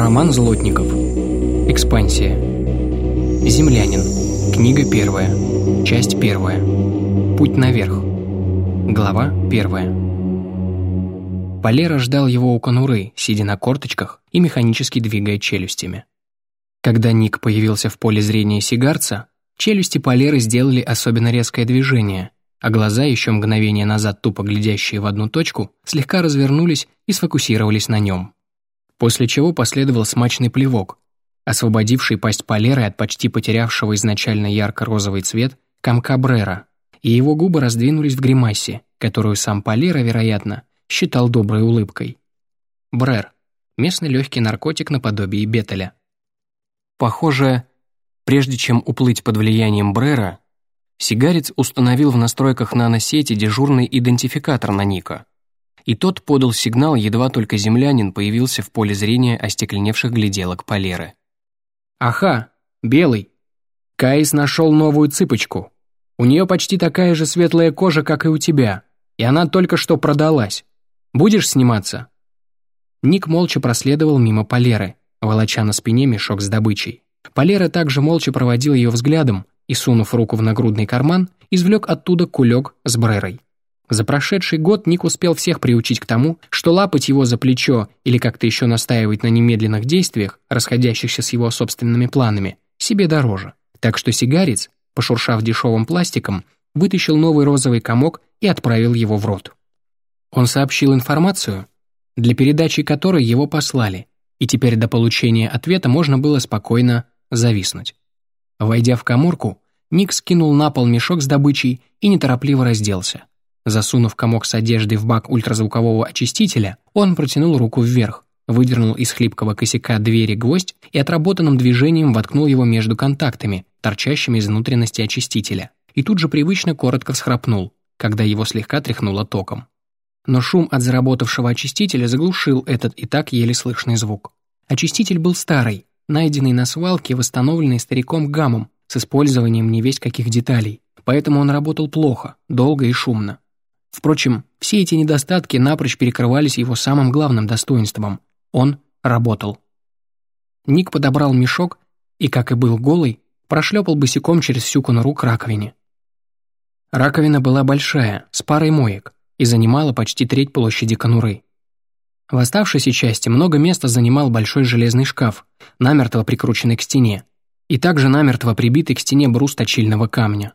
Роман Злотников. Экспансия. Землянин. Книга первая. Часть первая. Путь наверх. Глава первая. Полера ждал его у конуры, сидя на корточках и механически двигая челюстями. Когда Ник появился в поле зрения сигарца, челюсти Полеры сделали особенно резкое движение, а глаза, еще мгновение назад тупо глядящие в одну точку, слегка развернулись и сфокусировались на нем после чего последовал смачный плевок, освободивший пасть Полеры от почти потерявшего изначально ярко-розовый цвет комка Брера, и его губы раздвинулись в гримасе, которую сам Полера, вероятно, считал доброй улыбкой. Брер – местный легкий наркотик наподобие бетеля. Похоже, прежде чем уплыть под влиянием Брера, Сигарец установил в настройках наносети дежурный идентификатор на Ника – и тот подал сигнал, едва только землянин появился в поле зрения остекленевших гляделок Полеры. «Аха, белый. Каис нашел новую цыпочку. У нее почти такая же светлая кожа, как и у тебя, и она только что продалась. Будешь сниматься?» Ник молча проследовал мимо Полеры, волоча на спине мешок с добычей. Полера также молча проводил ее взглядом и, сунув руку в нагрудный карман, извлек оттуда кулек с брерой. За прошедший год Ник успел всех приучить к тому, что лапать его за плечо или как-то еще настаивать на немедленных действиях, расходящихся с его собственными планами, себе дороже. Так что сигарец, пошуршав дешевым пластиком, вытащил новый розовый комок и отправил его в рот. Он сообщил информацию, для передачи которой его послали, и теперь до получения ответа можно было спокойно зависнуть. Войдя в коморку, Ник скинул на пол мешок с добычей и неторопливо разделся. Засунув комок с одеждой в бак ультразвукового очистителя, он протянул руку вверх, выдернул из хлипкого косяка двери гвоздь и отработанным движением воткнул его между контактами, торчащими из внутренности очистителя, и тут же привычно коротко всхрапнул, когда его слегка тряхнуло током. Но шум от заработавшего очистителя заглушил этот и так еле слышный звук. Очиститель был старый, найденный на свалке, восстановленный стариком гаммом, с использованием не весь каких деталей, поэтому он работал плохо, долго и шумно. Впрочем, все эти недостатки напрочь перекрывались его самым главным достоинством – он работал. Ник подобрал мешок и, как и был голый, прошлепал босиком через всю конуру к раковине. Раковина была большая, с парой моек, и занимала почти треть площади конуры. В оставшейся части много места занимал большой железный шкаф, намертво прикрученный к стене, и также намертво прибитый к стене брус точильного камня.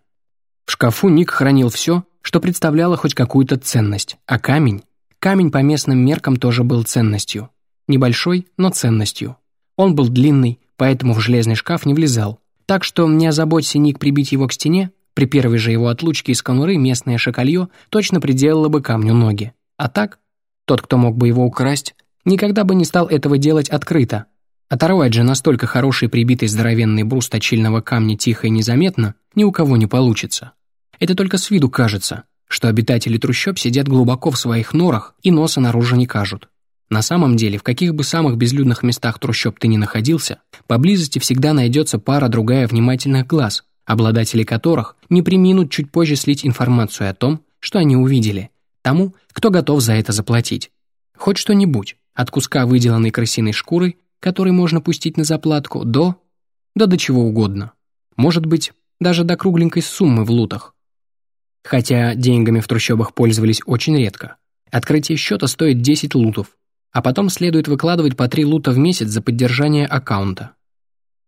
В шкафу Ник хранил все, что представляло хоть какую-то ценность, а камень, камень по местным меркам тоже был ценностью. Небольшой, но ценностью. Он был длинный, поэтому в железный шкаф не влезал. Так что, не озаботься Ник прибить его к стене, при первой же его отлучке из конуры местное шакалье точно приделало бы камню ноги. А так, тот, кто мог бы его украсть, никогда бы не стал этого делать открыто. Оторвать же настолько хороший прибитый здоровенный брус точильного камня тихо и незаметно ни у кого не получится. Это только с виду кажется, что обитатели трущоб сидят глубоко в своих норах и носа наружу не кажут. На самом деле, в каких бы самых безлюдных местах трущоб ты ни находился, поблизости всегда найдется пара-другая внимательных глаз, обладатели которых не приминут чуть позже слить информацию о том, что они увидели, тому, кто готов за это заплатить. Хоть что-нибудь, от куска выделанной крысиной шкуры, который можно пустить на заплатку, до... да до чего угодно. Может быть, даже до кругленькой суммы в лутах. Хотя деньгами в трущобах пользовались очень редко. Открытие счета стоит 10 лутов, а потом следует выкладывать по 3 лута в месяц за поддержание аккаунта.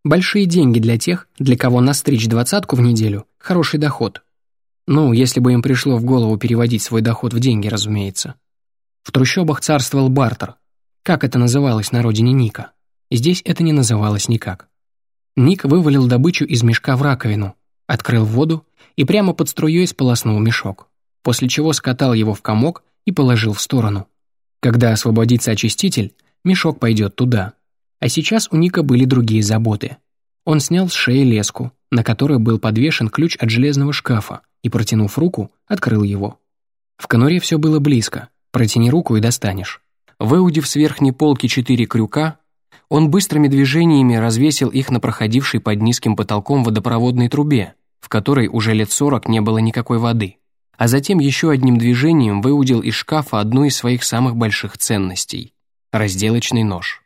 Большие деньги для тех, для кого настричь двадцатку в неделю – хороший доход. Ну, если бы им пришло в голову переводить свой доход в деньги, разумеется. В трущобах царствовал бартер. Как это называлось на родине Ника? Здесь это не называлось никак. Ник вывалил добычу из мешка в раковину, открыл воду и прямо под струей сполоснул мешок, после чего скатал его в комок и положил в сторону. Когда освободится очиститель, мешок пойдет туда. А сейчас у Ника были другие заботы. Он снял с шеи леску, на которой был подвешен ключ от железного шкафа, и, протянув руку, открыл его. В конуре все было близко, протяни руку и достанешь. Выудив с верхней полки четыре крюка, он быстрыми движениями развесил их на проходившей под низким потолком водопроводной трубе, в которой уже лет сорок не было никакой воды, а затем еще одним движением выудил из шкафа одну из своих самых больших ценностей – разделочный нож.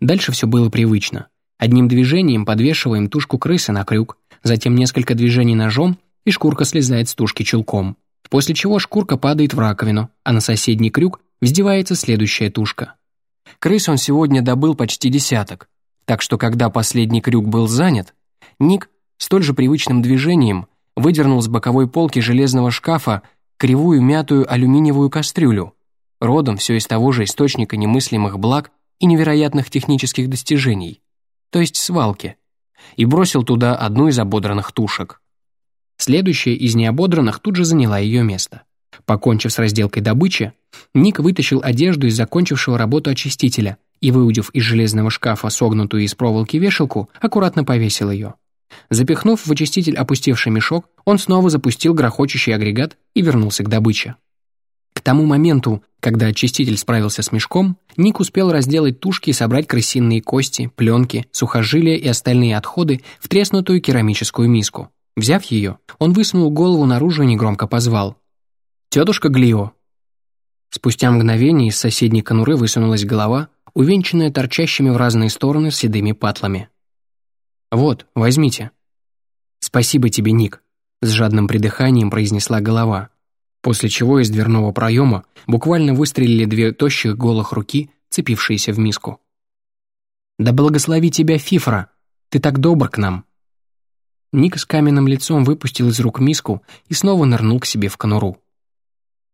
Дальше все было привычно. Одним движением подвешиваем тушку крысы на крюк, затем несколько движений ножом, и шкурка слезает с тушки чулком. После чего шкурка падает в раковину, а на соседний крюк вздевается следующая тушка. Крыс он сегодня добыл почти десяток, так что когда последний крюк был занят, Ник столь же привычным движением выдернул с боковой полки железного шкафа кривую мятую алюминиевую кастрюлю, родом все из того же источника немыслимых благ и невероятных технических достижений, то есть свалки, и бросил туда одну из ободранных тушек. Следующая из неободранных тут же заняла ее место. Покончив с разделкой добычи, Ник вытащил одежду из закончившего работу очистителя и, выудив из железного шкафа согнутую из проволоки вешалку, аккуратно повесил ее. Запихнув в очиститель опустевший мешок, он снова запустил грохочущий агрегат и вернулся к добыче. К тому моменту, когда очиститель справился с мешком, Ник успел разделать тушки и собрать крысиные кости, пленки, сухожилия и остальные отходы в треснутую керамическую миску. Взяв ее, он высунул голову наружу и негромко позвал. «Тетушка Глио!» Спустя мгновение из соседней конуры высунулась голова, увенчанная торчащими в разные стороны седыми патлами. «Вот, возьмите». «Спасибо тебе, Ник», — с жадным придыханием произнесла голова, после чего из дверного проема буквально выстрелили две тощих голых руки, цепившиеся в миску. «Да благослови тебя, Фифра! Ты так добр к нам!» Ник с каменным лицом выпустил из рук миску и снова нырнул к себе в конуру.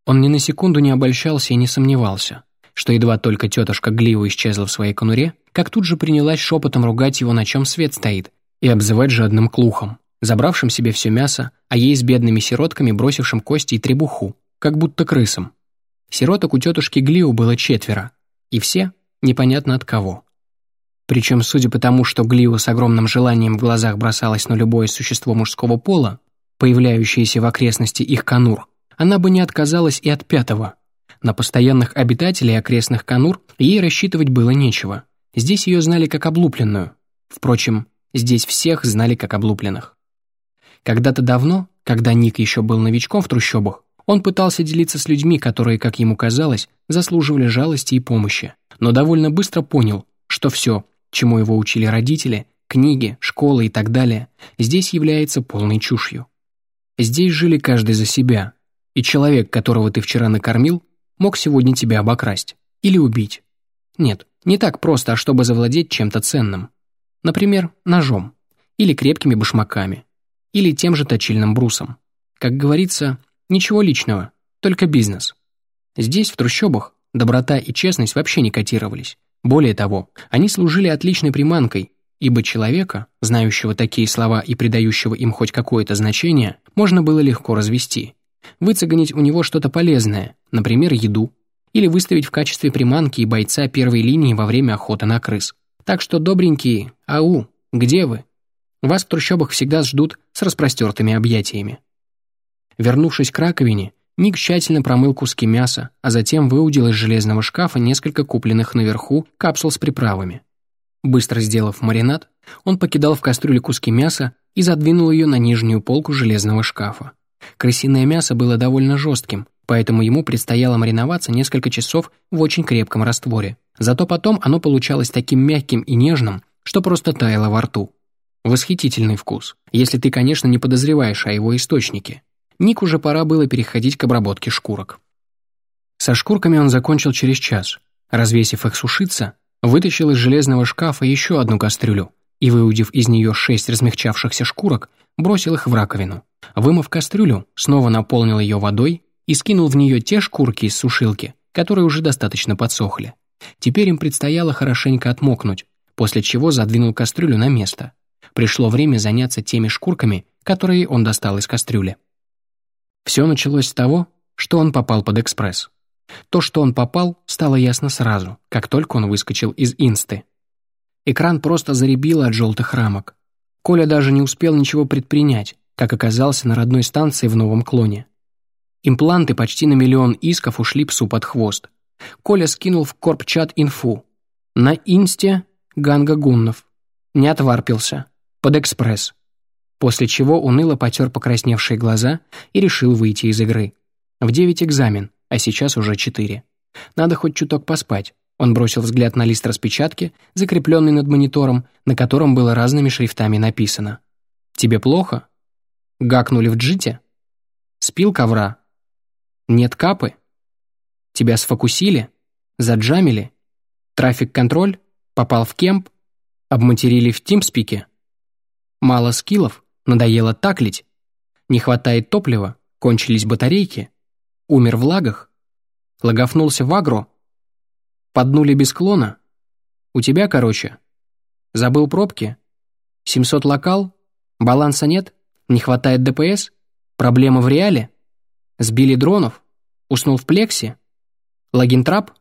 Он ни на секунду не обольщался и не сомневался, что едва только тетушка Гливу исчезла в своей конуре, как тут же принялась шепотом ругать его, на чем свет стоит, и обзывать жадным клухом, забравшим себе все мясо, а ей с бедными сиротками бросившим кости и требуху, как будто крысам. Сироток у тетушки Глиу было четверо, и все непонятно от кого. Причем, судя по тому, что Глиу с огромным желанием в глазах бросалась на любое существо мужского пола, появляющееся в окрестности их конур, она бы не отказалась и от пятого. На постоянных обитателей окрестных конур ей рассчитывать было нечего. Здесь ее знали как облупленную. Впрочем, здесь всех знали как облупленных. Когда-то давно, когда Ник еще был новичком в трущобах, он пытался делиться с людьми, которые, как ему казалось, заслуживали жалости и помощи, но довольно быстро понял, что все, чему его учили родители, книги, школы и так далее, здесь является полной чушью. Здесь жили каждый за себя, и человек, которого ты вчера накормил, мог сегодня тебя обокрасть или убить. Нет, не так просто, а чтобы завладеть чем-то ценным. Например, ножом, или крепкими башмаками, или тем же точильным брусом. Как говорится, ничего личного, только бизнес. Здесь, в трущобах, доброта и честность вообще не котировались. Более того, они служили отличной приманкой, ибо человека, знающего такие слова и придающего им хоть какое-то значение, можно было легко развести выцегонить у него что-то полезное, например, еду, или выставить в качестве приманки и бойца первой линии во время охоты на крыс. Так что, добренькие, ау, где вы? Вас в трущобах всегда ждут с распростертыми объятиями. Вернувшись к раковине, Ник тщательно промыл куски мяса, а затем выудил из железного шкафа несколько купленных наверху капсул с приправами. Быстро сделав маринад, он покидал в кастрюле куски мяса и задвинул ее на нижнюю полку железного шкафа. Крысиное мясо было довольно жестким, поэтому ему предстояло мариноваться несколько часов в очень крепком растворе. Зато потом оно получалось таким мягким и нежным, что просто таяло во рту. Восхитительный вкус, если ты, конечно, не подозреваешь о его источнике. Ник уже пора было переходить к обработке шкурок. Со шкурками он закончил через час. Развесив их сушиться, вытащил из железного шкафа еще одну кастрюлю и, выудив из нее шесть размягчавшихся шкурок, бросил их в раковину. Вымыв кастрюлю, снова наполнил ее водой и скинул в нее те шкурки из сушилки, которые уже достаточно подсохли. Теперь им предстояло хорошенько отмокнуть, после чего задвинул кастрюлю на место. Пришло время заняться теми шкурками, которые он достал из кастрюли. Все началось с того, что он попал под экспресс. То, что он попал, стало ясно сразу, как только он выскочил из инсты. Экран просто заребило от желтых рамок. Коля даже не успел ничего предпринять, как оказался на родной станции в новом клоне. Импланты почти на миллион исков ушли псу под хвост. Коля скинул в корп-чат инфу. На инсте Ганга Гуннов. Не отварпился. Под экспресс. После чего уныло потер покрасневшие глаза и решил выйти из игры. В девять экзамен, а сейчас уже четыре. Надо хоть чуток поспать, Он бросил взгляд на лист распечатки, закрепленный над монитором, на котором было разными шрифтами написано. «Тебе плохо? Гакнули в джите? Спил ковра? Нет капы? Тебя сфокусили? Заджамили? Трафик-контроль? Попал в кемп? Обматерили в тимспике? Мало скиллов? Надоело таклить? Не хватает топлива? Кончились батарейки? Умер в лагах? Логофнулся в агро? Поднули без клона? У тебя, короче. Забыл пробки? 700 локал? Баланса нет? Не хватает ДПС? Проблема в реале? Сбили дронов? Уснул в плексе? Логин-трап?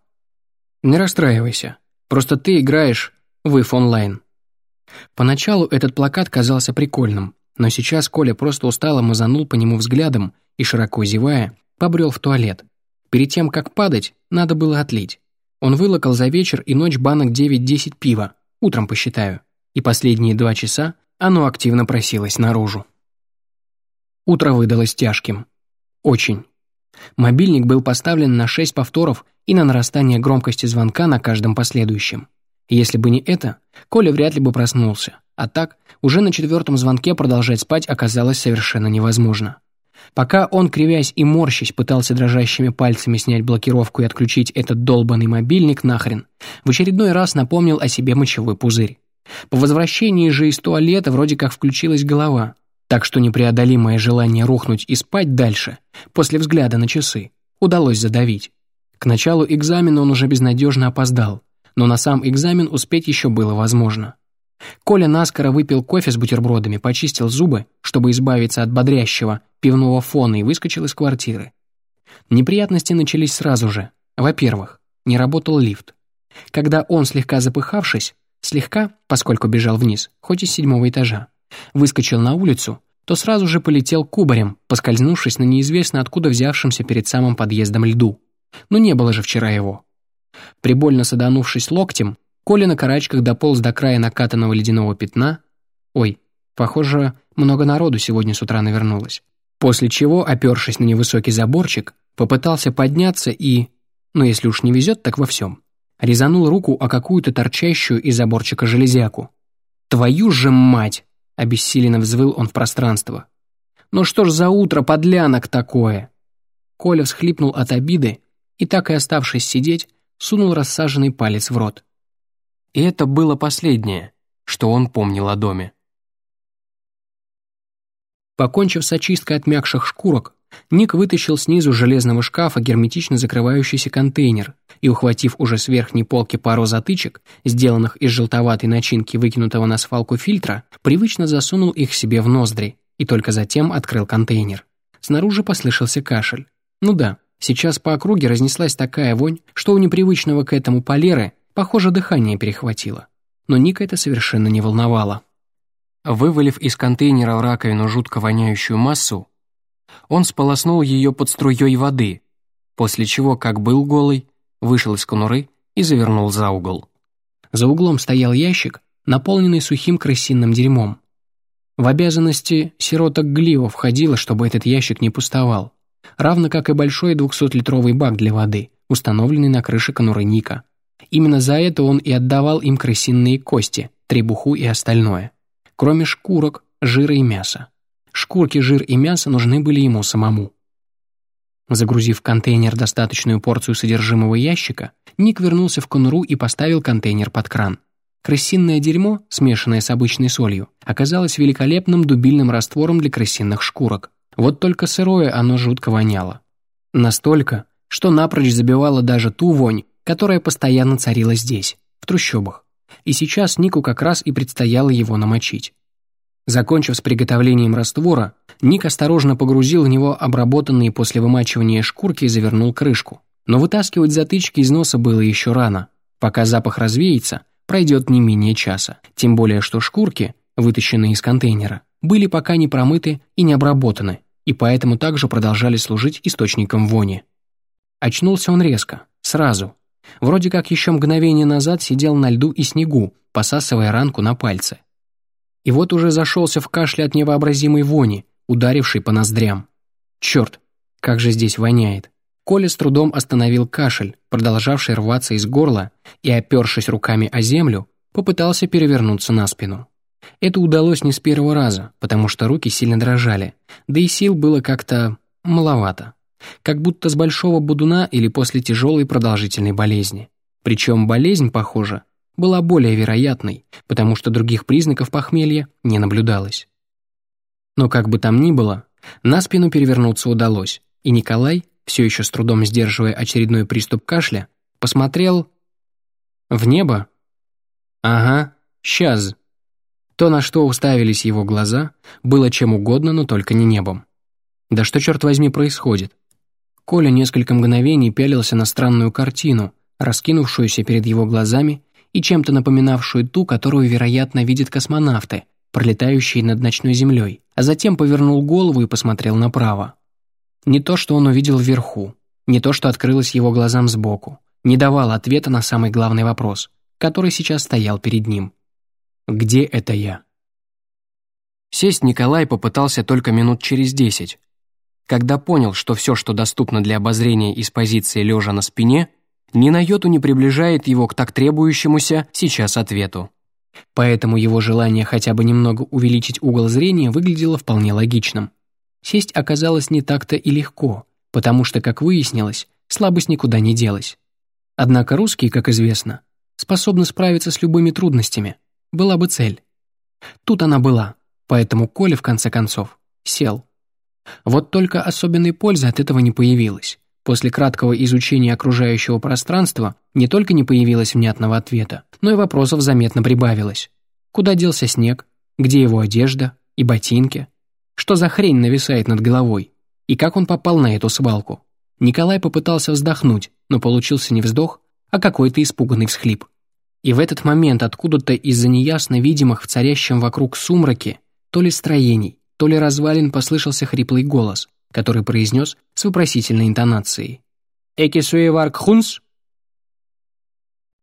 Не расстраивайся. Просто ты играешь в IF онлайн. Поначалу этот плакат казался прикольным, но сейчас Коля просто устало мазанул по нему взглядом и, широко зевая, побрел в туалет. Перед тем, как падать, надо было отлить. Он вылокал за вечер и ночь банок 9-10 пива, утром посчитаю, и последние два часа оно активно просилось наружу. Утро выдалось тяжким. Очень. Мобильник был поставлен на 6 повторов и на нарастание громкости звонка на каждом последующем. Если бы не это, Коля вряд ли бы проснулся, а так, уже на четвертом звонке продолжать спать оказалось совершенно невозможно. Пока он, кривясь и морщась, пытался дрожащими пальцами снять блокировку и отключить этот долбанный мобильник нахрен, в очередной раз напомнил о себе мочевой пузырь. По возвращении же из туалета вроде как включилась голова, так что непреодолимое желание рухнуть и спать дальше, после взгляда на часы, удалось задавить. К началу экзамена он уже безнадежно опоздал, но на сам экзамен успеть еще было возможно. Коля наскоро выпил кофе с бутербродами, почистил зубы, чтобы избавиться от бодрящего пивного фона и выскочил из квартиры. Неприятности начались сразу же. Во-первых, не работал лифт. Когда он, слегка запыхавшись, слегка, поскольку бежал вниз, хоть из седьмого этажа, выскочил на улицу, то сразу же полетел кубарем, поскользнувшись на неизвестно откуда взявшемся перед самым подъездом льду. Но не было же вчера его. Прибольно саданувшись локтем, Коля на карачках дополз до края накатанного ледяного пятна. Ой, похоже, много народу сегодня с утра навернулось. После чего, опершись на невысокий заборчик, попытался подняться и, ну если уж не везет, так во всем, резанул руку о какую-то торчащую из заборчика железяку. «Твою же мать!» — обессиленно взвыл он в пространство. «Ну что ж за утро подлянок такое?» Коля всхлипнул от обиды и, так и оставшись сидеть, сунул рассаженный палец в рот. И это было последнее, что он помнил о доме. Покончив с очисткой отмякших шкурок, Ник вытащил снизу железного шкафа герметично закрывающийся контейнер и, ухватив уже с верхней полки пару затычек, сделанных из желтоватой начинки выкинутого на свалку фильтра, привычно засунул их себе в ноздри и только затем открыл контейнер. Снаружи послышался кашель. Ну да, сейчас по округе разнеслась такая вонь, что у непривычного к этому полеры Похоже, дыхание перехватило. Но Ника это совершенно не волновало. Вывалив из контейнера в раковину жутко воняющую массу, он сполоснул ее под струей воды, после чего, как был голый, вышел из конуры и завернул за угол. За углом стоял ящик, наполненный сухим крысиным дерьмом. В обязанности сироток Глио входило, чтобы этот ящик не пустовал, равно как и большой 200-литровый бак для воды, установленный на крыше конуры Ника. Именно за это он и отдавал им крысиные кости, требуху и остальное. Кроме шкурок, жира и мяса. Шкурки, жир и мясо нужны были ему самому. Загрузив в контейнер достаточную порцию содержимого ящика, Ник вернулся в конуру и поставил контейнер под кран. Крысиное дерьмо, смешанное с обычной солью, оказалось великолепным дубильным раствором для крысиных шкурок. Вот только сырое оно жутко воняло. Настолько, что напрочь забивало даже ту вонь, которая постоянно царила здесь, в трущобах. И сейчас Нику как раз и предстояло его намочить. Закончив с приготовлением раствора, Ник осторожно погрузил в него обработанные после вымачивания шкурки и завернул крышку. Но вытаскивать затычки из носа было еще рано. Пока запах развеется, пройдет не менее часа. Тем более, что шкурки, вытащенные из контейнера, были пока не промыты и не обработаны, и поэтому также продолжали служить источником вони. Очнулся он резко, сразу, Вроде как еще мгновение назад сидел на льду и снегу, посасывая ранку на пальце. И вот уже зашелся в кашле от невообразимой вони, ударившей по ноздрям. Черт, как же здесь воняет. Коля с трудом остановил кашель, продолжавший рваться из горла, и, опершись руками о землю, попытался перевернуться на спину. Это удалось не с первого раза, потому что руки сильно дрожали, да и сил было как-то маловато. Как будто с большого будуна или после тяжелой продолжительной болезни. Причем болезнь, похоже, была более вероятной, потому что других признаков похмелья не наблюдалось. Но как бы там ни было, на спину перевернуться удалось, и Николай, все еще с трудом сдерживая очередной приступ кашля, посмотрел в небо. Ага, сейчас. То, на что уставились его глаза, было чем угодно, но только не небом. Да что, черт возьми, происходит? Коля несколько мгновений пялился на странную картину, раскинувшуюся перед его глазами и чем-то напоминавшую ту, которую, вероятно, видят космонавты, пролетающие над ночной землей, а затем повернул голову и посмотрел направо. Не то, что он увидел вверху, не то, что открылось его глазам сбоку, не давал ответа на самый главный вопрос, который сейчас стоял перед ним. «Где это я?» Сесть Николай попытался только минут через десять. Когда понял, что все, что доступно для обозрения из позиции лежа на спине, ни на йоту не приближает его к так требующемуся сейчас ответу. Поэтому его желание хотя бы немного увеличить угол зрения выглядело вполне логичным. Сесть оказалось не так-то и легко, потому что, как выяснилось, слабость никуда не делась. Однако русские, как известно, способны справиться с любыми трудностями. Была бы цель. Тут она была, поэтому Коля, в конце концов, сел. Вот только особенной пользы от этого не появилось. После краткого изучения окружающего пространства не только не появилось внятного ответа, но и вопросов заметно прибавилось. Куда делся снег? Где его одежда? И ботинки? Что за хрень нависает над головой? И как он попал на эту свалку? Николай попытался вздохнуть, но получился не вздох, а какой-то испуганный всхлип. И в этот момент откуда-то из-за неясно видимых в царящем вокруг сумраке то ли строений, то ли развалин послышался хриплый голос, который произнес с вопросительной интонацией. «Экисуеварк хунс?»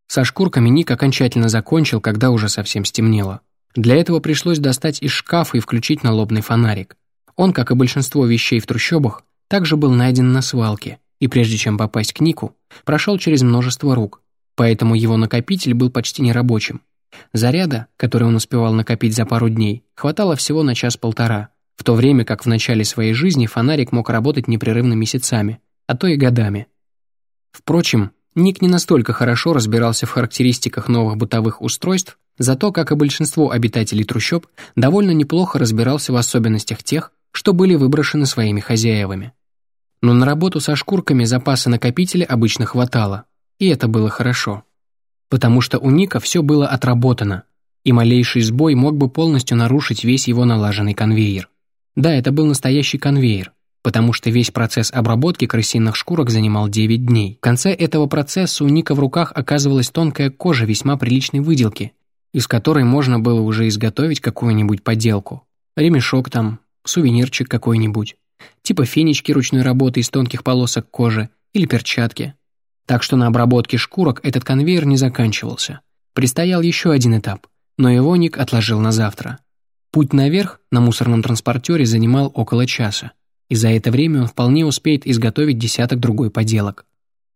Со шкурками Ник окончательно закончил, когда уже совсем стемнело. Для этого пришлось достать из шкафа и включить налобный фонарик. Он, как и большинство вещей в трущобах, также был найден на свалке, и прежде чем попасть к Нику, прошел через множество рук, поэтому его накопитель был почти нерабочим. Заряда, который он успевал накопить за пару дней, хватало всего на час-полтора, в то время как в начале своей жизни фонарик мог работать непрерывно месяцами, а то и годами. Впрочем, Ник не настолько хорошо разбирался в характеристиках новых бытовых устройств, зато, как и большинство обитателей трущоб, довольно неплохо разбирался в особенностях тех, что были выброшены своими хозяевами. Но на работу со шкурками запаса накопителя обычно хватало, и это было хорошо. Потому что у Ника все было отработано, и малейший сбой мог бы полностью нарушить весь его налаженный конвейер. Да, это был настоящий конвейер, потому что весь процесс обработки крысиных шкурок занимал 9 дней. В конце этого процесса у Ника в руках оказывалась тонкая кожа весьма приличной выделки, из которой можно было уже изготовить какую-нибудь поделку. Ремешок там, сувенирчик какой-нибудь, типа фенечки ручной работы из тонких полосок кожи или перчатки. Так что на обработке шкурок этот конвейер не заканчивался. Предстоял еще один этап, но его Ник отложил на завтра. Путь наверх на мусорном транспортере занимал около часа и за это время он вполне успеет изготовить десяток другой поделок.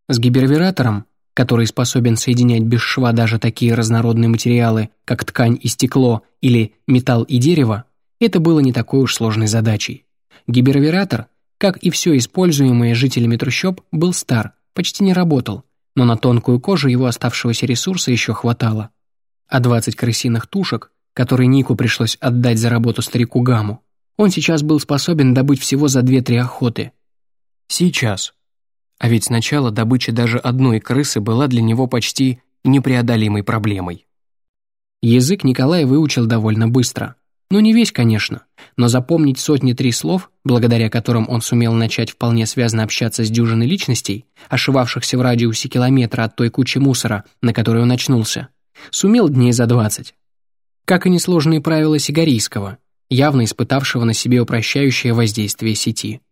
С гибервератором, который способен соединять без шва даже такие разнородные материалы, как ткань и стекло или металл и дерево, это было не такой уж сложной задачей. Гибервератор, как и все используемое жителями трущоб, был стар, почти не работал, но на тонкую кожу его оставшегося ресурса еще хватало. А 20 крысиных тушек, которые Нику пришлось отдать за работу старику Гаму, он сейчас был способен добыть всего за две-три охоты. Сейчас. А ведь сначала добыча даже одной крысы была для него почти непреодолимой проблемой. Язык Николай выучил довольно быстро. Ну, не весь, конечно, но запомнить сотни-три слов, благодаря которым он сумел начать вполне связно общаться с дюжиной личностей, ошивавшихся в радиусе километра от той кучи мусора, на которой он очнулся, сумел дней за двадцать. Как и несложные правила сигарийского, явно испытавшего на себе упрощающее воздействие сети.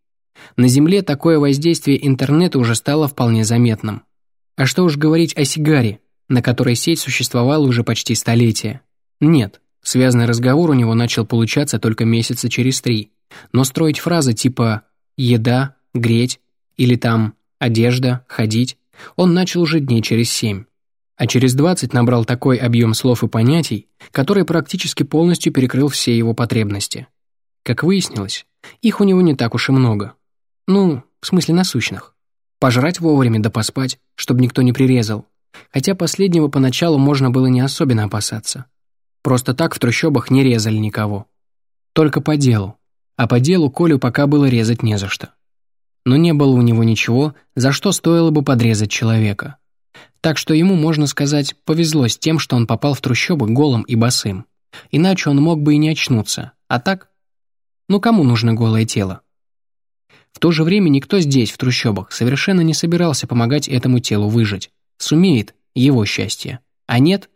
На Земле такое воздействие интернета уже стало вполне заметным. А что уж говорить о сигаре, на которой сеть существовала уже почти столетие. Нет, связанный разговор у него начал получаться только месяца через три, но строить фразы типа «еда», «греть» или там одежда, ходить он начал уже дней через семь. А через двадцать набрал такой объем слов и понятий, который практически полностью перекрыл все его потребности. Как выяснилось, их у него не так уж и много. Ну, в смысле насущных. Пожрать вовремя да поспать, чтобы никто не прирезал. Хотя последнего поначалу можно было не особенно опасаться. Просто так в трущобах не резали никого. Только по делу. А по делу Колю пока было резать не за что. Но не было у него ничего, за что стоило бы подрезать человека. Так что ему, можно сказать, повезло с тем, что он попал в трущобы голым и босым. Иначе он мог бы и не очнуться. А так? Ну кому нужно голое тело? В то же время никто здесь, в трущобах, совершенно не собирался помогать этому телу выжить. Сумеет – его счастье. А нет?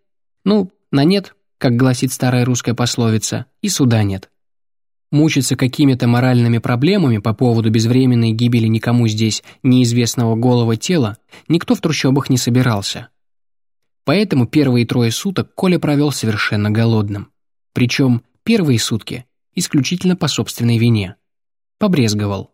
Ну, на нет, как гласит старая русская пословица, и суда нет. Мучиться какими-то моральными проблемами по поводу безвременной гибели никому здесь неизвестного голого тела никто в трущобах не собирался. Поэтому первые трое суток Коля провел совершенно голодным. Причем первые сутки исключительно по собственной вине. Побрезговал.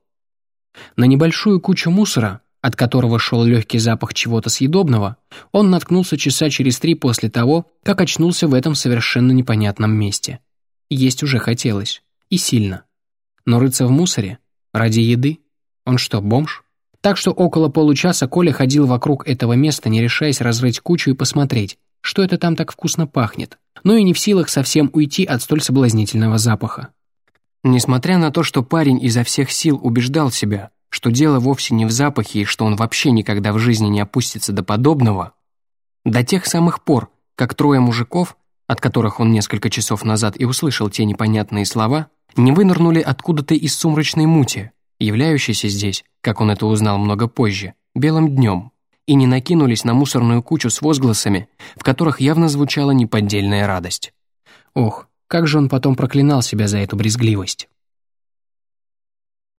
На небольшую кучу мусора, от которого шел легкий запах чего-то съедобного, он наткнулся часа через три после того, как очнулся в этом совершенно непонятном месте. Есть уже хотелось. И сильно. Но рыться в мусоре? Ради еды? Он что, бомж? Так что около получаса Коля ходил вокруг этого места, не решаясь разрыть кучу и посмотреть, что это там так вкусно пахнет, но и не в силах совсем уйти от столь соблазнительного запаха. Несмотря на то, что парень изо всех сил убеждал себя, что дело вовсе не в запахе и что он вообще никогда в жизни не опустится до подобного, до тех самых пор, как трое мужиков, от которых он несколько часов назад и услышал те непонятные слова, не вынырнули откуда-то из сумрачной мути, являющейся здесь, как он это узнал много позже, белым днем, и не накинулись на мусорную кучу с возгласами, в которых явно звучала неподдельная радость. Ох, как же он потом проклинал себя за эту брезгливость.